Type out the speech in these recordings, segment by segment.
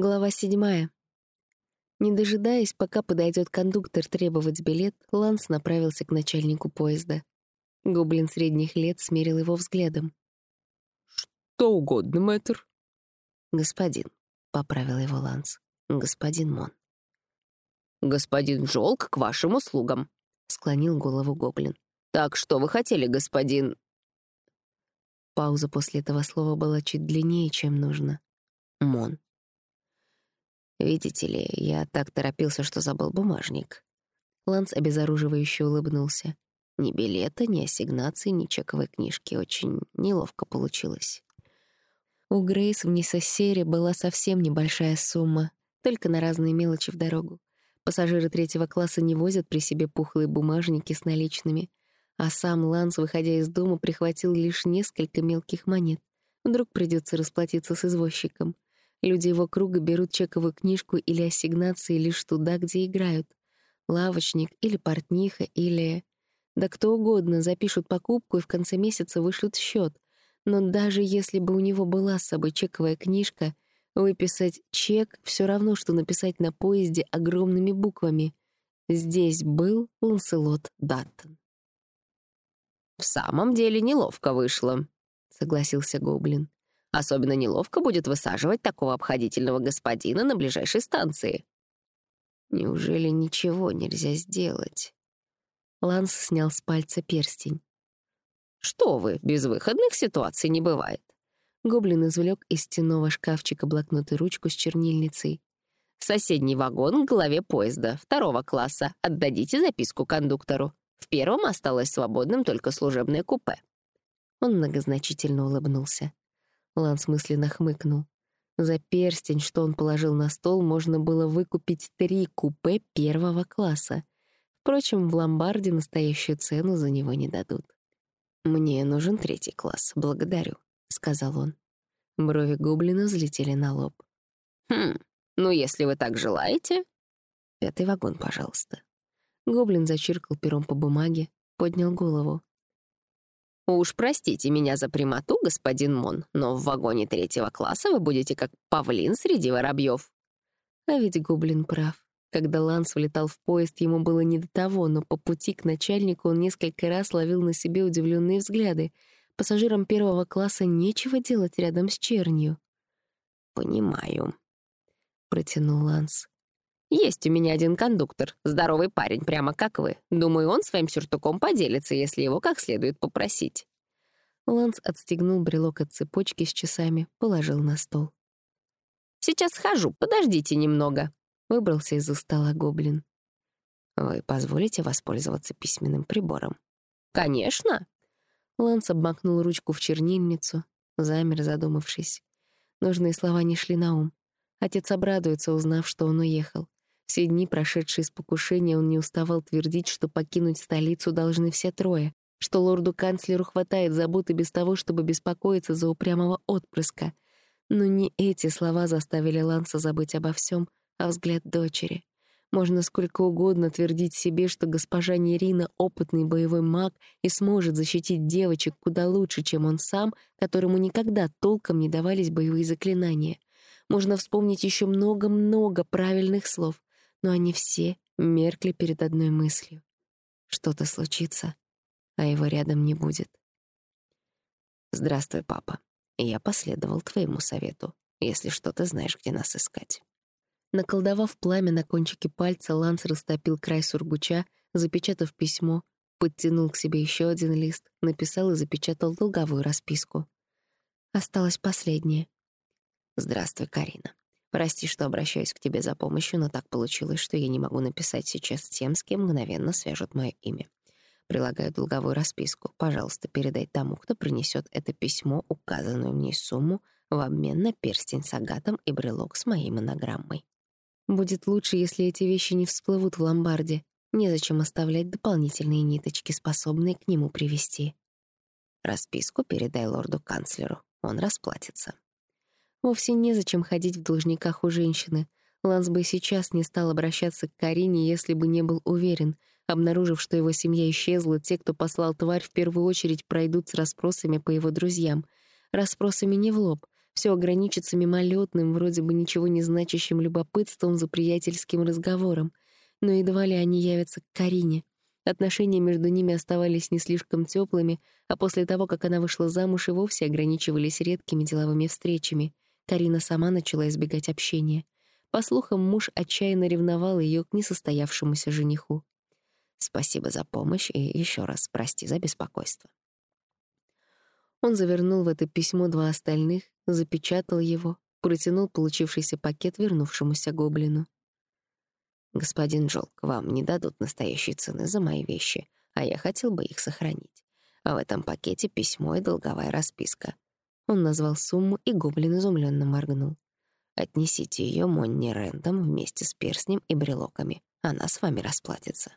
Глава седьмая. Не дожидаясь, пока подойдет кондуктор требовать билет, Ланс направился к начальнику поезда. Гоблин средних лет смерил его взглядом. «Что угодно, мэтр». «Господин», — поправил его Ланс. «Господин Мон». «Господин Жолк к вашим услугам», — склонил голову гоблин. «Так что вы хотели, господин...» Пауза после этого слова была чуть длиннее, чем нужно. «Мон». «Видите ли, я так торопился, что забыл бумажник». Ланс обезоруживающе улыбнулся. Ни билета, ни ассигнации, ни чековой книжки. Очень неловко получилось. У Грейс в Несосере была совсем небольшая сумма, только на разные мелочи в дорогу. Пассажиры третьего класса не возят при себе пухлые бумажники с наличными, а сам Ланс, выходя из дома, прихватил лишь несколько мелких монет. Вдруг придется расплатиться с извозчиком. Люди его круга берут чековую книжку или ассигнации лишь туда, где играют. Лавочник или портниха или... Да кто угодно запишут покупку и в конце месяца вышлют счет. Но даже если бы у него была с собой чековая книжка, выписать чек все равно, что написать на поезде огромными буквами. Здесь был Ланселот Даттон. «В самом деле неловко вышло», — согласился Гоблин. «Особенно неловко будет высаживать такого обходительного господина на ближайшей станции». «Неужели ничего нельзя сделать?» Ланс снял с пальца перстень. «Что вы, безвыходных ситуаций не бывает». Гоблин извлек из стенного шкафчика блокнот ручку с чернильницей. «Соседний вагон к голове поезда, второго класса. Отдадите записку кондуктору. В первом осталось свободным только служебное купе». Он многозначительно улыбнулся. Ланс мысленно хмыкнул. За перстень, что он положил на стол, можно было выкупить три купе первого класса. Впрочем, в ломбарде настоящую цену за него не дадут. «Мне нужен третий класс, благодарю», — сказал он. Брови гоблина взлетели на лоб. «Хм, ну если вы так желаете...» «Пятый вагон, пожалуйста». Гоблин зачиркал пером по бумаге, поднял голову. «Уж простите меня за прямоту, господин Мон, но в вагоне третьего класса вы будете как павлин среди воробьев». А ведь гоблин прав. Когда Ланс влетал в поезд, ему было не до того, но по пути к начальнику он несколько раз ловил на себе удивленные взгляды. Пассажирам первого класса нечего делать рядом с чернью. «Понимаю», — протянул Ланс. «Есть у меня один кондуктор, здоровый парень, прямо как вы. Думаю, он своим сюртуком поделится, если его как следует попросить». Ланс отстегнул брелок от цепочки с часами, положил на стол. «Сейчас схожу, подождите немного», Выбрался из-за стола гоблин. «Вы позволите воспользоваться письменным прибором?» «Конечно!» Ланс обмакнул ручку в чернильницу, замер, задумавшись. Нужные слова не шли на ум. Отец обрадуется, узнав, что он уехал. Все дни, прошедшие с покушения, он не уставал твердить, что покинуть столицу должны все трое, что лорду-канцлеру хватает забот и без того, чтобы беспокоиться за упрямого отпрыска. Но не эти слова заставили Ланса забыть обо всем, а взгляд дочери. Можно сколько угодно твердить себе, что госпожа Нерина — опытный боевой маг и сможет защитить девочек куда лучше, чем он сам, которому никогда толком не давались боевые заклинания. Можно вспомнить еще много-много правильных слов, но они все меркли перед одной мыслью. Что-то случится, а его рядом не будет. «Здравствуй, папа. Я последовал твоему совету, если что, ты знаешь, где нас искать». Наколдовав пламя на кончике пальца, Ланс растопил край сургуча, запечатав письмо, подтянул к себе еще один лист, написал и запечатал долговую расписку. Осталось последнее. «Здравствуй, Карина. Прости, что обращаюсь к тебе за помощью, но так получилось, что я не могу написать сейчас тем, с кем мгновенно свяжут мое имя. Прилагаю долговую расписку. Пожалуйста, передай тому, кто принесет это письмо, указанную мне сумму, в обмен на перстень с агатом и брелок с моей монограммой. Будет лучше, если эти вещи не всплывут в ломбарде. Незачем оставлять дополнительные ниточки, способные к нему привести. Расписку передай лорду-канцлеру. Он расплатится. Вовсе незачем ходить в должниках у женщины. Ланс бы сейчас не стал обращаться к Карине, если бы не был уверен. Обнаружив, что его семья исчезла, те, кто послал тварь, в первую очередь пройдут с расспросами по его друзьям. Расспросами не в лоб — Все ограничится мимолетным, вроде бы ничего не значащим любопытством за приятельским разговором. Но едва ли они явятся к Карине. Отношения между ними оставались не слишком теплыми, а после того, как она вышла замуж, и вовсе ограничивались редкими деловыми встречами. Карина сама начала избегать общения. По слухам, муж отчаянно ревновал ее к несостоявшемуся жениху. «Спасибо за помощь и еще раз прости за беспокойство». Он завернул в это письмо два остальных, запечатал его, протянул получившийся пакет вернувшемуся гоблину. «Господин Джолк, вам не дадут настоящей цены за мои вещи, а я хотел бы их сохранить. А в этом пакете письмо и долговая расписка». Он назвал сумму, и гоблин изумленно моргнул. Отнесите ее Монни Рэндом вместе с перстнем и брелоками. Она с вами расплатится.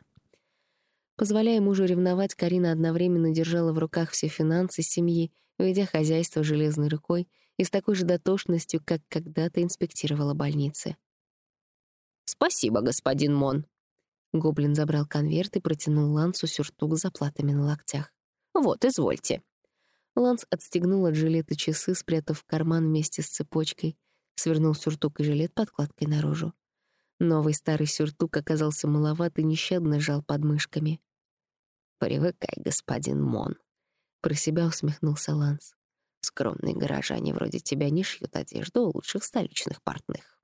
Позволяя мужу ревновать, Карина одновременно держала в руках все финансы семьи, ведя хозяйство железной рукой и с такой же дотошностью, как когда-то инспектировала больницы. «Спасибо, господин Мон». Гоблин забрал конверт и протянул Лансу сюртук с заплатами на локтях. «Вот, извольте». Ланс отстегнул от жилета часы, спрятав в карман вместе с цепочкой — свернул сюртук и жилет подкладкой наружу. Новый старый сюртук оказался маловат и нещадно жал подмышками. «Привыкай, господин Мон», — про себя усмехнулся Ланс. «Скромные горожане вроде тебя не шьют одежду у лучших столичных портных».